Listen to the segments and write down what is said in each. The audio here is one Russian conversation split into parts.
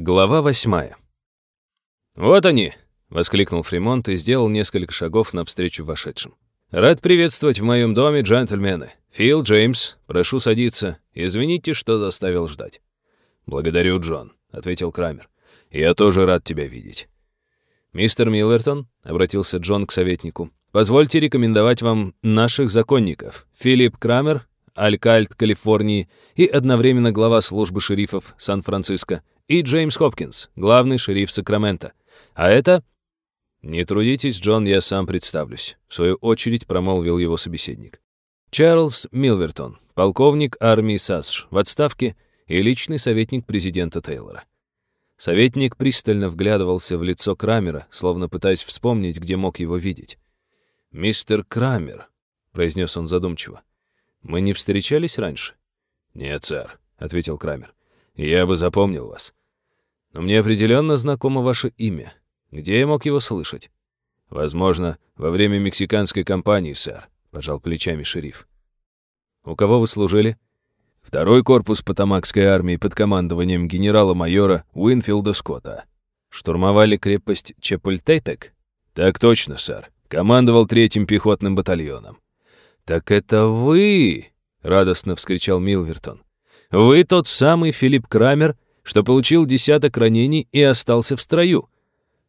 Глава восьмая. «Вот они!» — воскликнул Фримонт и сделал несколько шагов навстречу вошедшим. «Рад приветствовать в моем доме, джентльмены. Фил, Джеймс, прошу садиться. Извините, что заставил ждать». «Благодарю, Джон», — ответил Крамер. «Я тоже рад тебя видеть». «Мистер Миллертон», — обратился Джон к советнику, «позвольте рекомендовать вам наших законников. Филипп Крамер, алькальд Калифорнии и одновременно глава службы шерифов Сан-Франциско, и Джеймс Хопкинс, главный шериф Сакрамента. А это...» «Не трудитесь, Джон, я сам представлюсь», — в свою очередь промолвил его собеседник. Чарльз Милвертон, полковник армии САСШ, в отставке и личный советник президента Тейлора. Советник пристально вглядывался в лицо Крамера, словно пытаясь вспомнить, где мог его видеть. «Мистер Крамер», — произнес он задумчиво, — «мы не встречались раньше?» «Нет, сэр», — ответил Крамер. «Я бы запомнил вас. Мне определенно знакомо ваше имя. Где я мог его слышать? Возможно, во время мексиканской кампании, сэр, пожал плечами шериф. У кого вы служили? Второй корпус Потамакской армии под командованием генерала-майора Уинфилда Скотта. Штурмовали крепость Чапультепек? Так точно, сэр. Командовал третьим пехотным батальоном. Так это вы, радостно вскричал Милвертон. Вы тот самый Филипп Крамер, что получил десяток ранений и остался в строю».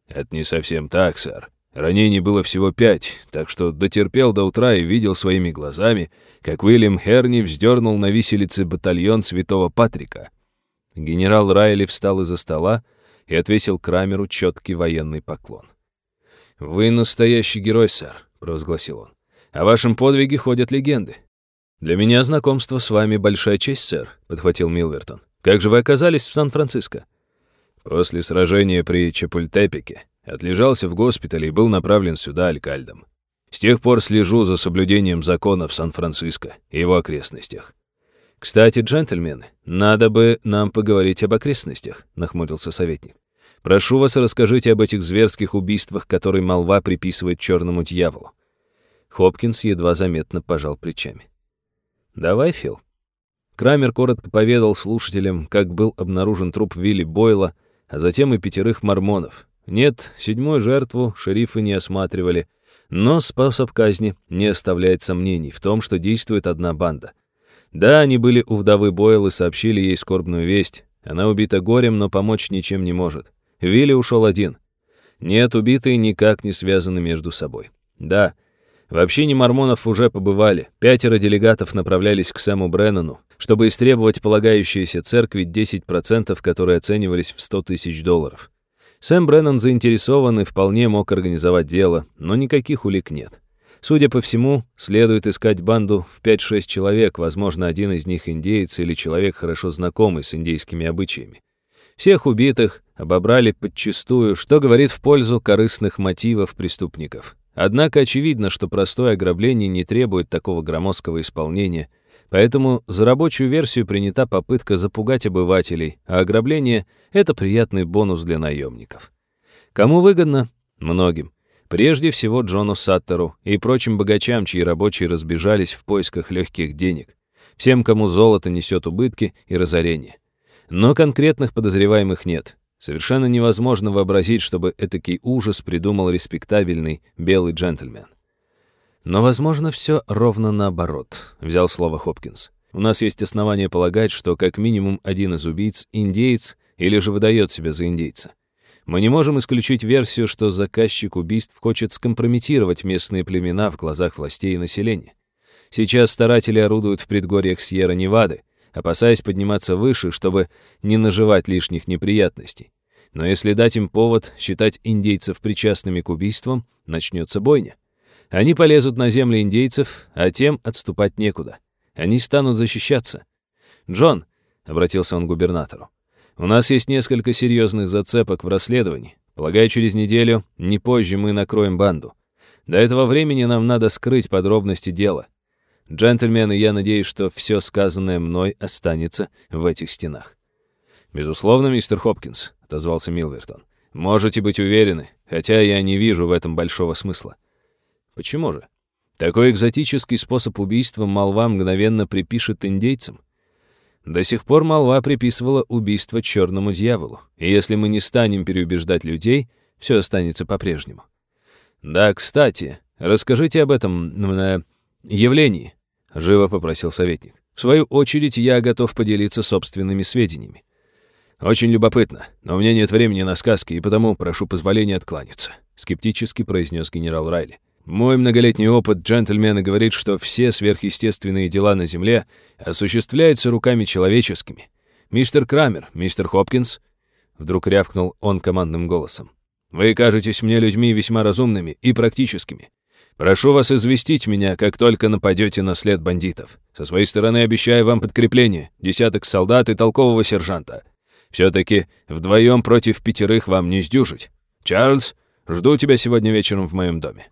«Это не совсем так, сэр. Ранений было всего пять, так что дотерпел до утра и видел своими глазами, как Уильям Херни вздернул на виселице батальон Святого Патрика». Генерал Райли встал из-за стола и отвесил Крамеру четкий военный поклон. «Вы настоящий герой, сэр», — провозгласил он. «О вашем подвиге ходят легенды». «Для меня знакомство с вами большая честь, сэр», — подхватил Милвертон. Как же вы оказались в Сан-Франциско? После сражения при Чапультепике отлежался в госпитале и был направлен сюда алькальдом. С тех пор слежу за соблюдением закона в Сан-Франциско и его окрестностях. «Кстати, джентльмены, надо бы нам поговорить об окрестностях», — нахмурился советник. «Прошу вас, расскажите об этих зверских убийствах, которые молва приписывает черному дьяволу». Хопкинс едва заметно пожал плечами. «Давай, Фил», Крамер коротко поведал слушателям, как был обнаружен труп Вилли Бойла, а затем и пятерых мормонов. Нет, седьмую жертву шерифы не осматривали, но способ казни не оставляет сомнений в том, что действует одна банда. Да, они были у вдовы Бойл и сообщили ей скорбную весть. Она убита горем, но помочь ничем не может. Вилли ушел один. Нет, убитые никак не связаны между собой. Да, в общине мормонов уже побывали. Пятеро делегатов направлялись к Сэму Бреннану, чтобы истребовать полагающиеся церкви 10%, которые оценивались в 100 тысяч долларов. Сэм Бреннан заинтересован и вполне мог организовать дело, но никаких улик нет. Судя по всему, следует искать банду в 5-6 человек, возможно, один из них индеец или человек, хорошо знакомый с индейскими обычаями. Всех убитых обобрали подчистую, что говорит в пользу корыстных мотивов преступников. Однако очевидно, что простое ограбление не требует такого громоздкого исполнения – Поэтому за рабочую версию принята попытка запугать обывателей, а ограбление — это приятный бонус для наемников. Кому выгодно? Многим. Прежде всего Джону Саттеру и прочим богачам, чьи рабочие разбежались в поисках легких денег. Всем, кому золото несет убытки и разорение. Но конкретных подозреваемых нет. Совершенно невозможно вообразить, чтобы этакий ужас придумал респектабельный белый джентльмен. Но, возможно, все ровно наоборот, взял слово Хопкинс. У нас есть основания полагать, что как минимум один из убийц — индейец или же выдает себя за индейца. Мы не можем исключить версию, что заказчик убийств хочет скомпрометировать местные племена в глазах властей и населения. Сейчас старатели орудуют в предгорьях Сьерра-Невады, опасаясь подниматься выше, чтобы не наживать лишних неприятностей. Но если дать им повод считать индейцев причастными к убийствам, начнется бойня. Они полезут на земли индейцев, а тем отступать некуда. Они станут защищаться. «Джон», — обратился он к губернатору, — «у нас есть несколько серьезных зацепок в расследовании. Полагаю, через неделю, не позже, мы накроем банду. До этого времени нам надо скрыть подробности дела. Джентльмены, я надеюсь, что все сказанное мной останется в этих стенах». «Безусловно, мистер Хопкинс», — отозвался Милвертон. «Можете быть уверены, хотя я не вижу в этом большого смысла. Почему же? Такой экзотический способ убийства молва мгновенно припишет индейцам. До сих пор молва приписывала убийство черному дьяволу, и если мы не станем переубеждать людей, все останется по-прежнему. Да, кстати, расскажите об этом э, явлении, живо попросил советник. В свою очередь, я готов поделиться собственными сведениями. Очень любопытно, но у меня нет времени на сказки, и потому прошу позволения откланяться, скептически произнес генерал Райли. Мой многолетний опыт джентльмена говорит, что все сверхъестественные дела на Земле осуществляются руками человеческими. Мистер Крамер, мистер Хопкинс, вдруг рявкнул он командным голосом. Вы кажетесь мне людьми весьма разумными и практическими. Прошу вас известить меня, как только нападете на след бандитов. Со своей стороны обещаю вам подкрепление, десяток солдат и толкового сержанта. Все-таки вдвоем против пятерых вам не сдюжить. Чарльз, жду тебя сегодня вечером в моем доме.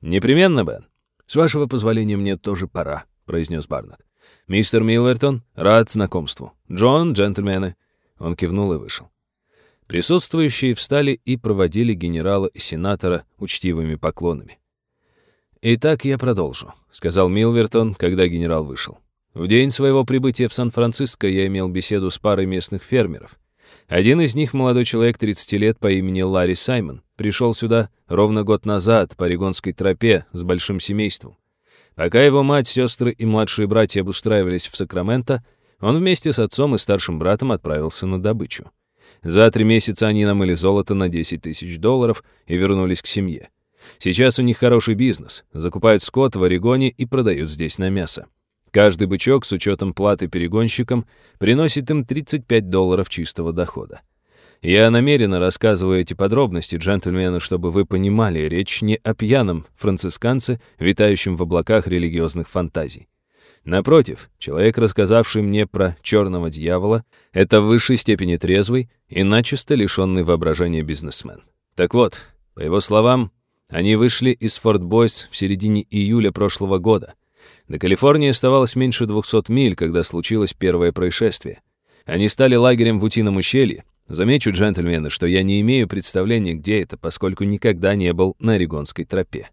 «Непременно, Бен. С вашего позволения мне тоже пора», — произнес Барнетт. «Мистер Милвертон, рад знакомству. Джон, джентльмены». Он кивнул и вышел. Присутствующие встали и проводили генерала и сенатора учтивыми поклонами. «Итак, я продолжу», — сказал Милвертон, когда генерал вышел. В день своего прибытия в Сан-Франциско я имел беседу с парой местных фермеров. Один из них, молодой человек 30 лет по имени Ларри Саймон, пришел сюда ровно год назад по Орегонской тропе с большим семейством. Пока его мать, сестры и младшие братья обустраивались в Сакраменто, он вместе с отцом и старшим братом отправился на добычу. За три месяца они намыли золото на 10 тысяч долларов и вернулись к семье. Сейчас у них хороший бизнес, закупают скот в Орегоне и продают здесь на мясо. Каждый бычок с учетом платы перегонщикам приносит им 35 долларов чистого дохода. Я намеренно рассказываю эти подробности, джентльмены, чтобы вы понимали, речь не о пьяном францисканце, витающем в облаках религиозных фантазий. Напротив, человек, рассказавший мне про черного дьявола, это в высшей степени трезвый и начисто лишенный воображения бизнесмен. Так вот, по его словам, они вышли из Форт Бойс в середине июля прошлого года — до Калифорнии оставалось меньше 200 миль, когда случилось первое происшествие. Они стали лагерем в Утином ущелье. Замечу, джентльмены, что я не имею представления, где это, поскольку никогда не был на Орегонской тропе.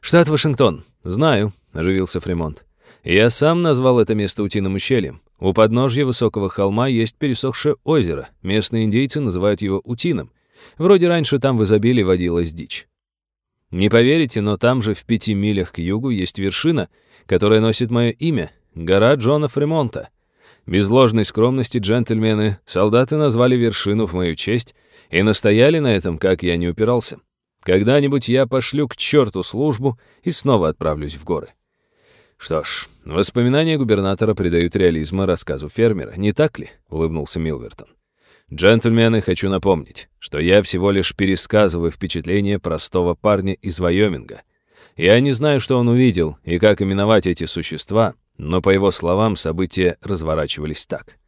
«Штат Вашингтон. Знаю», — оживился Фремонт. «Я сам назвал это место Утиным ущельем. У подножья высокого холма есть пересохшее озеро. Местные индейцы называют его Утиным. Вроде раньше там в изобилии водилась дичь. Не поверите, но там же в пяти милях к югу есть вершина, которая носит мое имя — гора Джона Фремонта. Без ложной скромности, джентльмены, солдаты назвали вершину в мою честь и настояли на этом, как я не упирался. Когда-нибудь я пошлю к черту службу и снова отправлюсь в горы. Что ж, воспоминания губернатора придают реализма рассказу фермера, не так ли? — улыбнулся Милвертон. Джентльмены, хочу напомнить, что я всего лишь пересказываю впечатления простого парня из Вайоминга. Я не знаю, что он увидел и как именовать эти существа, но, по его словам, события разворачивались так.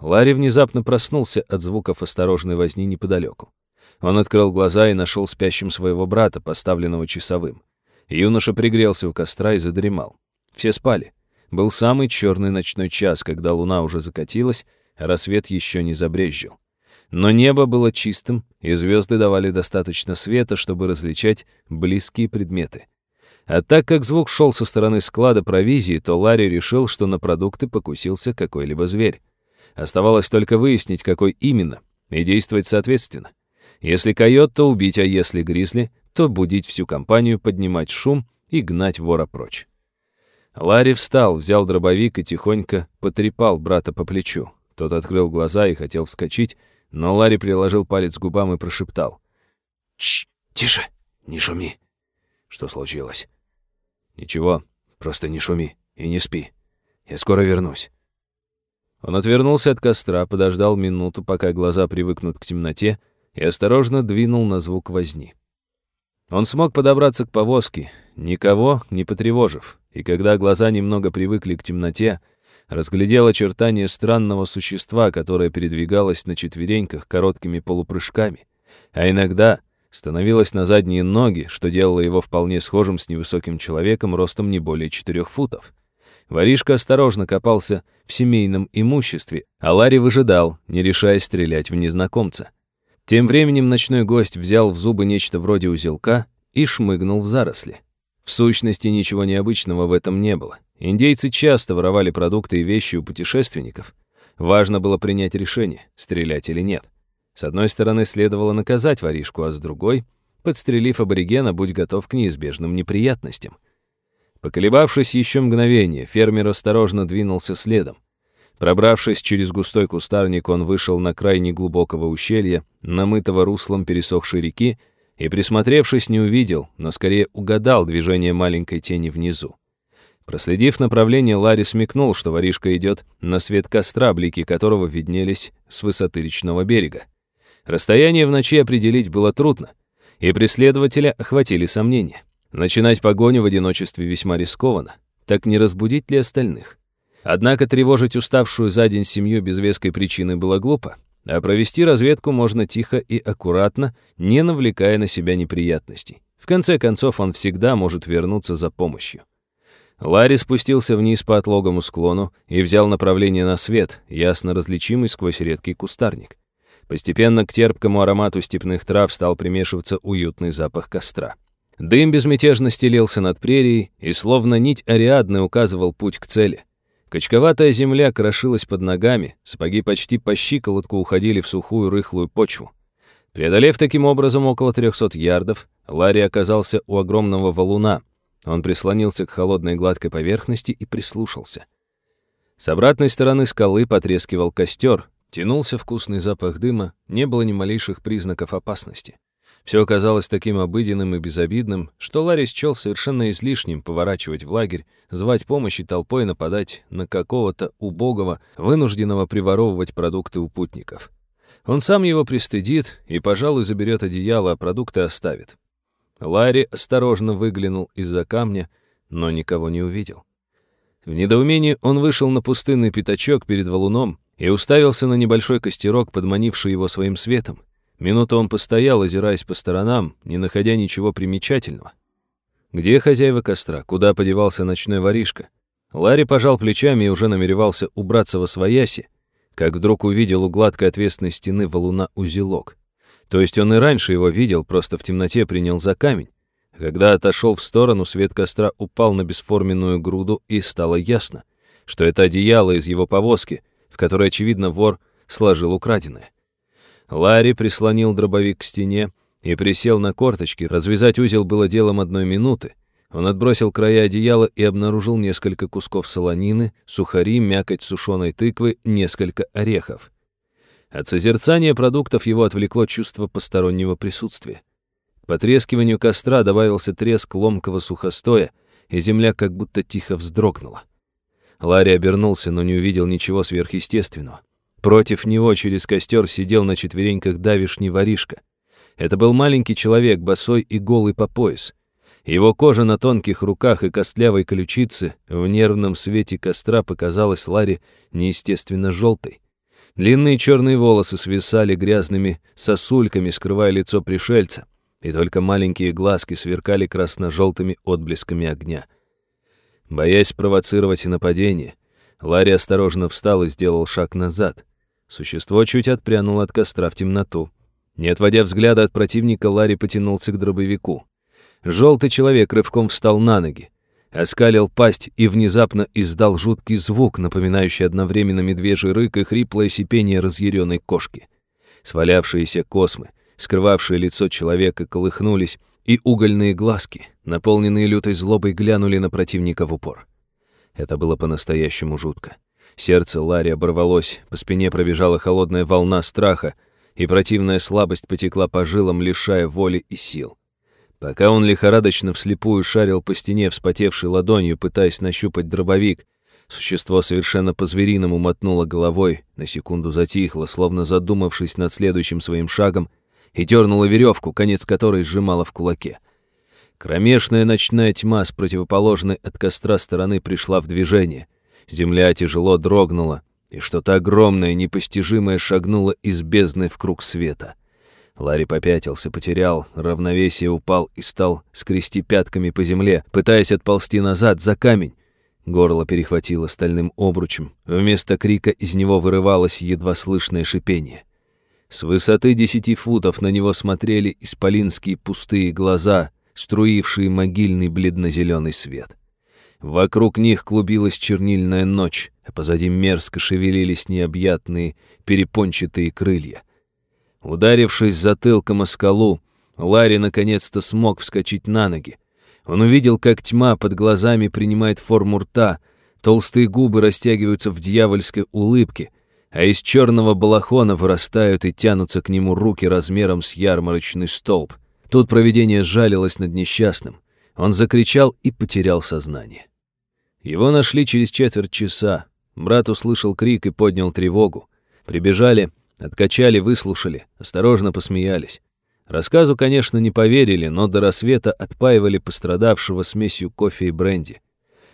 Ларри внезапно проснулся от звуков осторожной возни неподалеку. Он открыл глаза и нашел спящим своего брата, поставленного часовым. Юноша пригрелся у костра и задремал. Все спали. Был самый черный ночной час, когда луна уже закатилась, рассвет еще не забрезжил. Но небо было чистым, и звезды давали достаточно света, чтобы различать близкие предметы. А так как звук шел со стороны склада провизии, то Ларри решил, что на продукты покусился какой-либо зверь. Оставалось только выяснить, какой именно, и действовать соответственно. Если койот, то убить, а если гризли, то будить всю компанию, поднимать шум и гнать вора прочь. Ларри встал, взял дробовик и тихонько потрепал брата по плечу. Тот открыл глаза и хотел вскочить, но Ларри приложил палец к губам и прошептал. «Чш, тише, не шуми». «Что случилось?» «Ничего, просто не шуми и не спи. Я скоро вернусь». Он отвернулся от костра, подождал минуту, пока глаза привыкнут к темноте, и осторожно двинул на звук возни. Он смог подобраться к повозке, никого не потревожив, и когда глаза немного привыкли к темноте, разглядел очертания странного существа, которое передвигалось на четвереньках короткими полупрыжками, а иногда становилось на задние ноги, что делало его вполне схожим с невысоким человеком ростом не более четырех футов. Воришка осторожно копался в семейном имуществе, а Ларри выжидал, не решаясь стрелять в незнакомца. Тем временем ночной гость взял в зубы нечто вроде узелка и шмыгнул в заросли. В сущности, ничего необычного в этом не было. Индейцы часто воровали продукты и вещи у путешественников. Важно было принять решение, стрелять или нет. С одной стороны, следовало наказать воришку, а с другой, подстрелив аборигена, будь готов к неизбежным неприятностям. Поколебавшись еще мгновение, фермер осторожно двинулся следом. Пробравшись через густой кустарник, он вышел на край неглубокого ущелья, намытого руслом пересохшей реки, и, присмотревшись, не увидел, но скорее угадал движение маленькой тени внизу. Проследив направление, Ларри смекнул, что воришка идет на свет костра, блики которого виднелись с высоты речного берега. Расстояние в ночи определить было трудно, и преследователя охватили сомнения. Начинать погоню в одиночестве весьма рискованно. Так не разбудить ли остальных? Однако тревожить уставшую за день семью без веской причины было глупо, а провести разведку можно тихо и аккуратно, не навлекая на себя неприятностей. В конце концов, он всегда может вернуться за помощью. Ларри спустился вниз по отлогому склону и взял направление на свет, ясно различимый сквозь редкий кустарник. Постепенно к терпкому аромату степных трав стал примешиваться уютный запах костра. Дым безмятежно стелился над прерией и словно нить Ариадны указывал путь к цели. Качковатая земля крошилась под ногами, сапоги почти по щиколотку уходили в сухую рыхлую почву. Преодолев таким образом около 300 ярдов, Ларри оказался у огромного валуна. Он прислонился к холодной гладкой поверхности и прислушался. С обратной стороны скалы потрескивал костер, тянулся вкусный запах дыма, не было ни малейших признаков опасности. Все оказалось таким обыденным и безобидным, что Ларри счел совершенно излишним поворачивать в лагерь, звать помощи толпой нападать на какого-то убогого, вынужденного приворовывать продукты у путников. Он сам его пристыдит и, пожалуй, заберет одеяло, а продукты оставит. Ларри осторожно выглянул из-за камня, но никого не увидел. В недоумении он вышел на пустынный пятачок перед валуном и уставился на небольшой костерок, подманивший его своим светом. Минуту он постоял, озираясь по сторонам, не находя ничего примечательного. Где хозяева костра? Куда подевался ночной воришка? Ларри пожал плечами и уже намеревался убраться во свояси, как вдруг увидел у гладкой отвесной стены валуна узелок. То есть он и раньше его видел, просто в темноте принял за камень. Когда отошел в сторону, свет костра упал на бесформенную груду, и стало ясно, что это одеяло из его повозки, в которой, очевидно, вор сложил украденное. Ларри прислонил дробовик к стене и присел на корточки. Развязать узел было делом одной минуты. Он отбросил края одеяла и обнаружил несколько кусков солонины, сухари, мякоть сушеной тыквы, несколько орехов. От созерцания продуктов его отвлекло чувство постороннего присутствия. К потрескиванию костра добавился треск ломкого сухостоя, и земля как будто тихо вздрогнула. Ларри обернулся, но не увидел ничего сверхъестественного. Против него через костер сидел на четвереньках давишний воришка. Это был маленький человек, босой и голый по пояс. Его кожа на тонких руках и костлявой ключице в нервном свете костра показалась Ларе неестественно желтой. Длинные черные волосы свисали грязными сосульками, скрывая лицо пришельца, и только маленькие глазки сверкали красно-желтыми отблесками огня. Боясь провоцировать нападение, Ларри осторожно встал и сделал шаг назад. Существо чуть отпрянуло от костра в темноту. Не отводя взгляда от противника, Ларри потянулся к дробовику. Желтый человек рывком встал на ноги, оскалил пасть и внезапно издал жуткий звук, напоминающий одновременно медвежий рык и хриплое сипение разъяренной кошки. Свалявшиеся космы, скрывавшие лицо человека, колыхнулись, и угольные глазки, наполненные лютой злобой, глянули на противника в упор. Это было по-настоящему жутко. Сердце Ларри оборвалось, по спине пробежала холодная волна страха, и противная слабость потекла по жилам, лишая воли и сил. Пока он лихорадочно вслепую шарил по стене, вспотевшей ладонью, пытаясь нащупать дробовик, существо совершенно по-звериному мотнуло головой, на секунду затихло, словно задумавшись над следующим своим шагом, и дернуло веревку, конец которой сжимало в кулаке. Кромешная ночная тьма с противоположной от костра стороны пришла в движение — Земля тяжело дрогнула, и что-то огромное, непостижимое шагнуло из бездны в круг света. Ларри попятился, потерял, равновесие упал и стал скрести пятками по земле, пытаясь отползти назад за камень. Горло перехватило стальным обручем. Вместо крика из него вырывалось едва слышное шипение. С высоты десяти футов на него смотрели исполинские пустые глаза струившие могильный бледно-зеленый свет. Вокруг них клубилась чернильная ночь, а позади мерзко шевелились необъятные перепончатые крылья. Ударившись затылком о скалу, Ларри наконец-то смог вскочить на ноги. Он увидел, как тьма под глазами принимает форму рта, толстые губы растягиваются в дьявольской улыбке, а из черного балахона вырастают и тянутся к нему руки размером с ярмарочный столб. Тут провидение сжалилось над несчастным. Он закричал и потерял сознание. Его нашли через четверть часа. Брат услышал крик и поднял тревогу. Прибежали, откачали, выслушали, осторожно посмеялись. Рассказу, конечно, не поверили, но до рассвета отпаивали пострадавшего смесью кофе и бренди.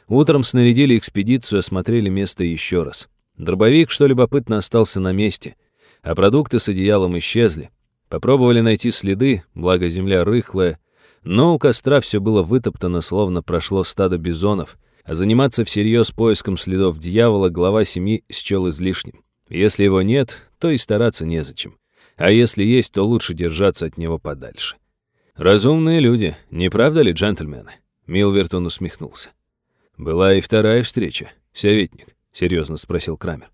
Утром снарядили экспедицию, осмотрели место еще раз. Дробовик, что любопытно, остался на месте, а продукты с одеялом исчезли. Попробовали найти следы, благо земля рыхлая, но у костра все было вытоптано, словно прошло стадо бизонов, а заниматься всерьез поиском следов дьявола глава семьи счел излишним. Если его нет, то и стараться незачем. А если есть, то лучше держаться от него подальше. Разумные люди, не правда ли, джентльмены? Милвертон усмехнулся. Была и вторая встреча, советник, серьезно спросил Крамер.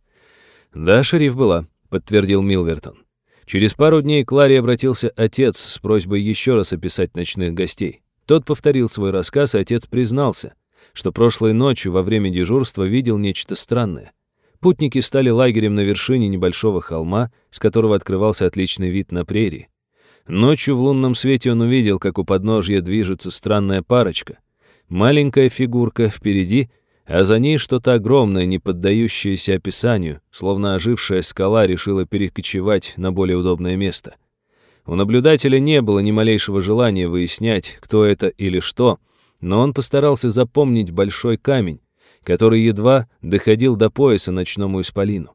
Да, шериф была, подтвердил Милвертон. Через пару дней к Ларе обратился отец с просьбой еще раз описать ночных гостей. Тот повторил свой рассказ, и отец признался, что прошлой ночью во время дежурства видел нечто странное. Путники стали лагерем на вершине небольшого холма, с которого открывался отличный вид на прерии. Ночью в лунном свете он увидел, как у подножья движется странная парочка. Маленькая фигурка впереди, а за ней что-то огромное, не поддающееся описанию, словно ожившая скала решила перекочевать на более удобное место. У наблюдателя не было ни малейшего желания выяснять, кто это или что, но он постарался запомнить большой камень, который едва доходил до пояса ночному исполину.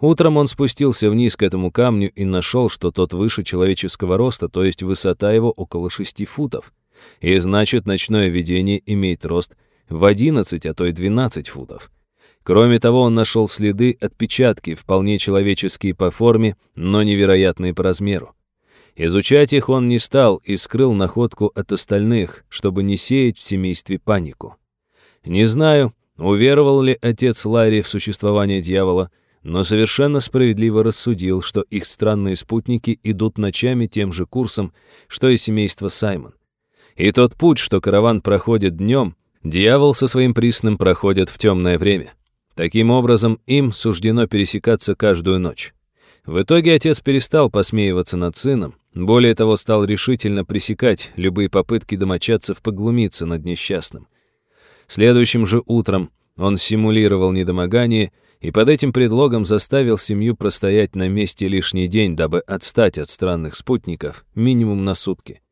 Утром он спустился вниз к этому камню и нашел, что тот выше человеческого роста, то есть высота его около шести футов. И значит, ночное видение имеет рост в 11, а то и 12 футов. Кроме того, он нашел следы, отпечатки, вполне человеческие по форме, но невероятные по размеру. Изучать их он не стал и скрыл находку от остальных, чтобы не сеять в семействе панику. Не знаю, Уверовал ли отец Ларри в существование дьявола, но совершенно справедливо рассудил, что их странные спутники идут ночами тем же курсом, что и семейство Саймон. И тот путь, что караван проходит днем, дьявол со своим присным проходит в темное время. Таким образом, им суждено пересекаться каждую ночь. В итоге отец перестал посмеиваться над сыном, более того, стал решительно пресекать любые попытки домочадцев поглумиться над несчастным. Следующим же утром он симулировал недомогание и под этим предлогом заставил семью простоять на месте лишний день, дабы отстать от странных спутников минимум на сутки.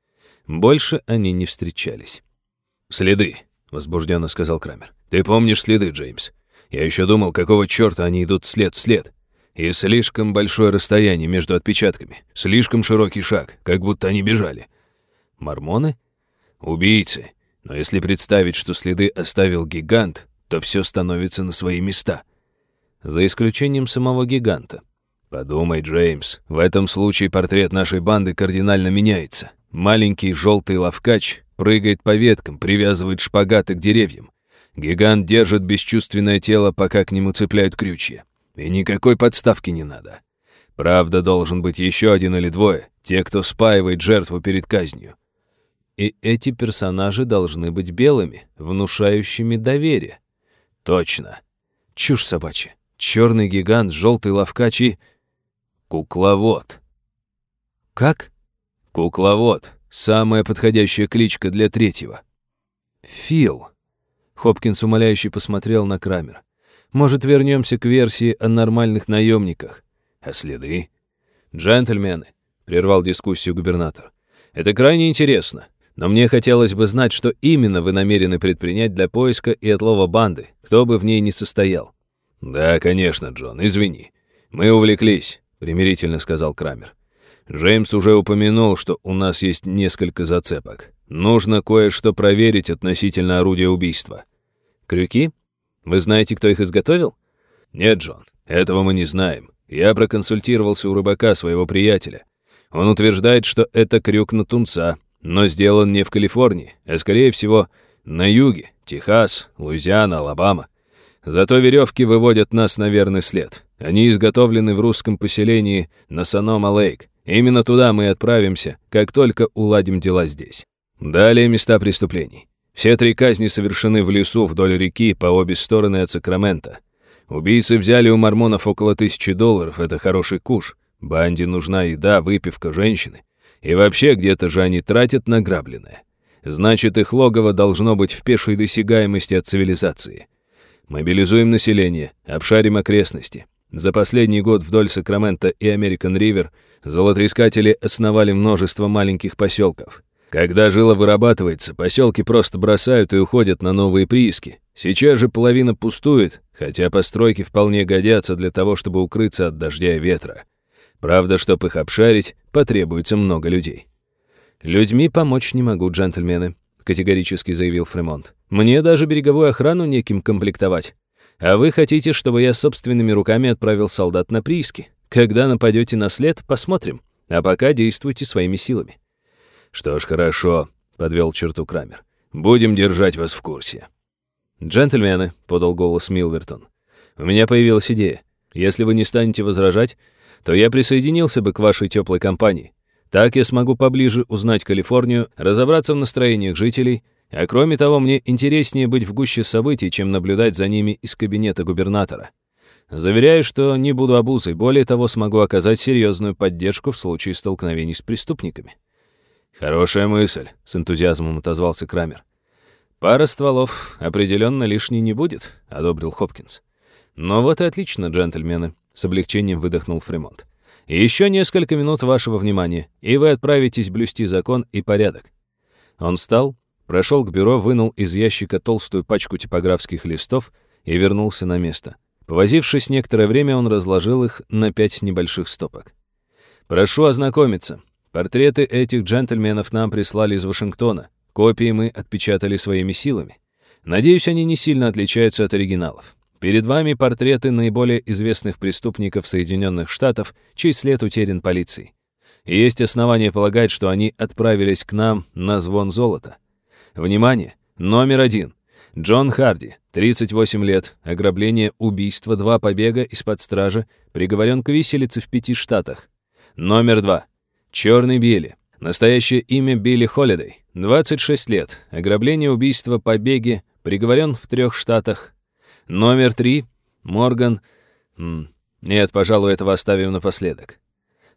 Больше они не встречались. «Следы», — возбужденно сказал Крамер. «Ты помнишь следы, Джеймс? Я еще думал, какого черта они идут след в след. И слишком большое расстояние между отпечатками, слишком широкий шаг, как будто они бежали. Мормоны? Убийцы. Но если представить, что следы оставил гигант, то все становится на свои места. За исключением самого гиганта. Подумай, Джеймс, в этом случае портрет нашей банды кардинально меняется. Маленький желтый ловкач прыгает по веткам, привязывает шпагаты к деревьям. Гигант держит бесчувственное тело, пока к нему цепляют крючья. И никакой подставки не надо. Правда, должен быть еще один или двое, те, кто спаивает жертву перед казнью. И эти персонажи должны быть белыми, внушающими доверие. Точно. Чушь собачья. Черный гигант, желтый ловкач и... Кукловод. Как? Кукловод. Самая подходящая кличка для третьего. Фил. Хопкинс умоляюще посмотрел на Крамера. Может, вернемся к версии о нормальных наемниках? А следы? Джентльмены, прервал дискуссию губернатор. Это крайне интересно. Но мне хотелось бы знать, что именно вы намерены предпринять для поиска и отлова банды, кто бы в ней не состоял». «Да, конечно, Джон, извини. Мы увлеклись», — примирительно сказал Крамер. «Джеймс уже упомянул, что у нас есть несколько зацепок. Нужно кое-что проверить относительно орудия убийства». «Крюки? Вы знаете, кто их изготовил?» «Нет, Джон, этого мы не знаем. Я проконсультировался у рыбака своего приятеля. Он утверждает, что это крюк на тунца, но сделан не в Калифорнии, а, скорее всего, на юге, Техас, Луизиана, Алабама. Зато веревки выводят нас на верный след. Они изготовлены в русском поселении на Санома-Лейк. Именно туда мы отправимся, как только уладим дела здесь. Далее места преступлений. Все три казни совершены в лесу вдоль реки по обе стороны от Сакрамента. Убийцы взяли у мормонов около тысячи долларов, это хороший куш. Банде нужна еда, выпивка, женщины. И вообще где-то же они тратят награбленное. Значит, их логово должно быть в пешей досягаемости от цивилизации. Мобилизуем население, обшарим окрестности. За последний год вдоль Сакрамента и Американ-Ривер золотоискатели основали множество маленьких поселков. Когда жило вырабатывается, поселки просто бросают и уходят на новые прииски. Сейчас же половина пустует, хотя постройки вполне годятся для того, чтобы укрыться от дождя и ветра. Правда, чтобы их обшарить, потребуется много людей. «Людьми помочь не могу, джентльмены», — категорически заявил Фремонт. «Мне даже береговую охрану неким комплектовать. А вы хотите, чтобы я собственными руками отправил солдат на прииски? Когда нападете на след, посмотрим. А пока действуйте своими силами». «Что ж, хорошо», — подвел черту Крамер. «Будем держать вас в курсе». «Джентльмены», — подал голос Милвертон, — «у меня появилась идея. Если вы не станете возражать, то я присоединился бы к вашей теплой компании. Так я смогу поближе узнать Калифорнию, разобраться в настроениях жителей, а кроме того, мне интереснее быть в гуще событий, чем наблюдать за ними из кабинета губернатора. Заверяю, что не буду обузой, более того, смогу оказать серьезную поддержку в случае столкновений с преступниками. «Хорошая мысль», — с энтузиазмом отозвался Крамер. «Пара стволов определенно лишней не будет», — одобрил Хопкинс. «Ну вот и отлично, джентльмены», — с облегчением выдохнул Фремонт. Еще несколько минут вашего внимания, и вы отправитесь блюсти закон и порядок». Он встал, прошел к бюро, вынул из ящика толстую пачку типографских листов и вернулся на место. Повозившись некоторое время, он разложил их на пять небольших стопок. «Прошу ознакомиться. Портреты этих джентльменов нам прислали из Вашингтона. Копии мы отпечатали своими силами. Надеюсь, они не сильно отличаются от оригиналов. Перед вами портреты наиболее известных преступников Соединенных Штатов, чей след утерян полицией. Есть основания полагать, что они отправились к нам на звон золота. Внимание! Номер один. Джон Харди, 38 лет, ограбление, убийство, два побега из-под стражи, приговорен к виселице в пяти штатах. Номер два. Черный Билли. Настоящее имя Билли Холидей, 26 лет, ограбление, убийство, побеги, приговорен в трех штатах, Номер три. Морган... Нет, пожалуй, этого оставим напоследок.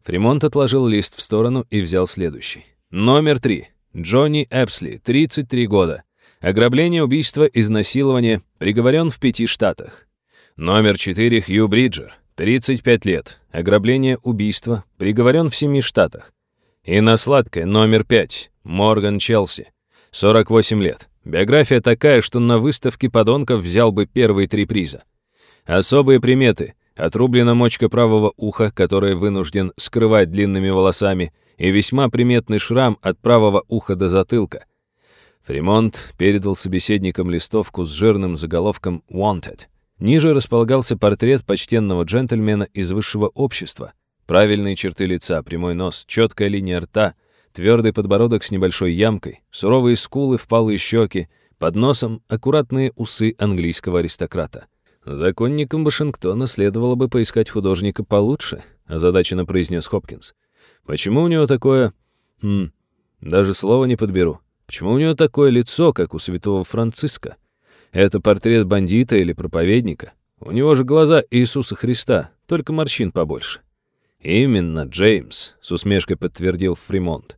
Фримонт отложил лист в сторону и взял следующий. Номер три. Джонни Эпсли, 33 года. Ограбление, убийство, изнасилование. Приговорен в пяти штатах. Номер четыре. Хью Бриджер, 35 лет. Ограбление, убийство. Приговорен в семи штатах. И на сладкое номер пять. Морган Челси, 48 лет. Биография такая, что на выставке подонков взял бы первые три приза. Особые приметы. Отрублена мочка правого уха, которое вынужден скрывать длинными волосами, и весьма приметный шрам от правого уха до затылка. Фримонт передал собеседникам листовку с жирным заголовком «Wanted». Ниже располагался портрет почтенного джентльмена из высшего общества. Правильные черты лица, прямой нос, четкая линия рта — Твердый подбородок с небольшой ямкой, суровые скулы, впалые щеки, под носом аккуратные усы английского аристократа. «Законникам Вашингтона следовало бы поискать художника получше», озадаченно произнес Хопкинс. «Почему у него такое... Хм, даже слова не подберу. Почему у него такое лицо, как у святого Франциска? Это портрет бандита или проповедника? У него же глаза Иисуса Христа, только морщин побольше». «Именно, Джеймс», — с усмешкой подтвердил Фримонт.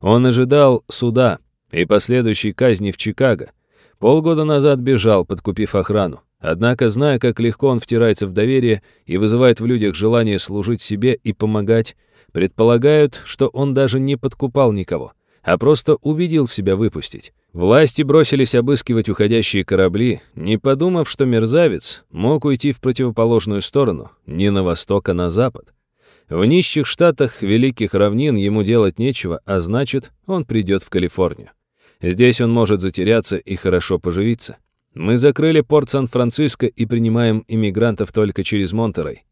Он ожидал суда и последующей казни в Чикаго. Полгода назад бежал, подкупив охрану. Однако, зная, как легко он втирается в доверие и вызывает в людях желание служить себе и помогать, предполагают, что он даже не подкупал никого, а просто убедил себя выпустить. Власти бросились обыскивать уходящие корабли, не подумав, что мерзавец мог уйти в противоположную сторону, не на восток, а на запад. В нищих штатах Великих Равнин ему делать нечего, а значит, он придет в Калифорнию. Здесь он может затеряться и хорошо поживиться. Мы закрыли порт Сан-Франциско и принимаем иммигрантов только через Монтерей.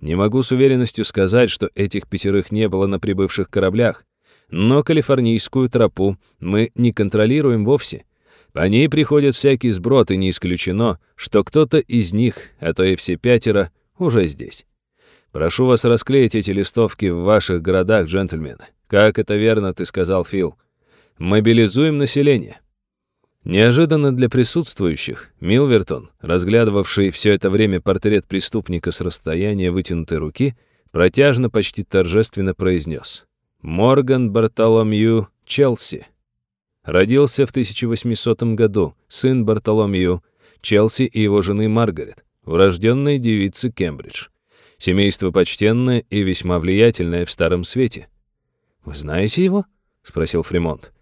Не могу с уверенностью сказать, что этих пятерых не было на прибывших кораблях, Но калифорнийскую тропу мы не контролируем вовсе. По ней приходят всякий сброд, и не исключено, что кто-то из них, а то и все пятеро, уже здесь. Прошу вас расклеить эти листовки в ваших городах, джентльмены. Как это верно ты сказал, Фил. Мобилизуем население. Неожиданно для присутствующих, Милвертон, разглядывавший все это время портрет преступника с расстояния вытянутой руки, протяжно, почти торжественно произнес. «Морган Бартоломью Челси». Родился в 1800 году, сын Бартоломью, Челси и его жены Маргарет, урожденной девицы Кембридж. Семейство почтенное и весьма влиятельное в Старом Свете. «Вы знаете его?» — спросил Фримонт.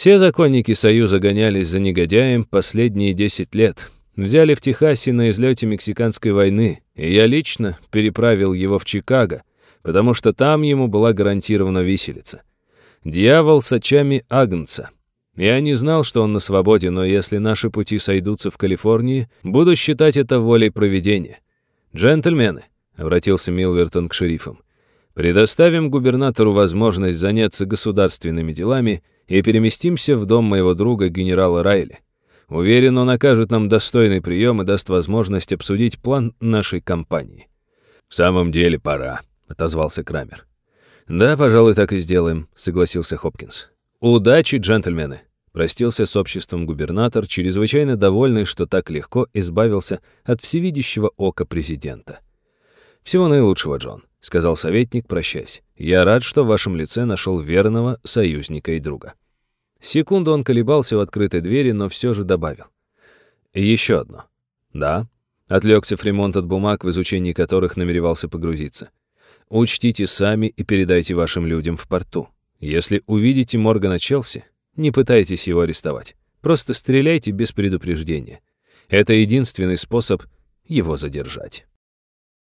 Все законники Союза гонялись за негодяем последние 10 лет. Взяли в Техасе на излете Мексиканской войны, и я лично переправил его в Чикаго, потому что там ему была гарантирована виселица. Дьявол с очами Агнца. Я не знал, что он на свободе, но если наши пути сойдутся в Калифорнии, буду считать это волей проведения. «Джентльмены», — обратился Милвертон к шерифам, «предоставим губернатору возможность заняться государственными делами и переместимся в дом моего друга генерала Райли. Уверен, он окажет нам достойный прием и даст возможность обсудить план нашей кампании». «В самом деле пора», — отозвался Крамер. «Да, пожалуй, так и сделаем», — согласился Хопкинс. «Удачи, джентльмены!» Простился с обществом губернатор, чрезвычайно довольный, что так легко избавился от всевидящего ока президента. «Всего наилучшего, Джон», — сказал советник, прощаясь. «Я рад, что в вашем лице нашел верного союзника и друга». Секунду он колебался у открытой двери, но все же добавил. Еще одно. Да. Отвлекся Фримонт от бумаг, в изучении которых намеревался погрузиться. Учтите сами и передайте вашим людям в порту. Если увидите Моргана Челси, не пытайтесь его арестовать. Просто стреляйте без предупреждения. Это единственный способ его задержать.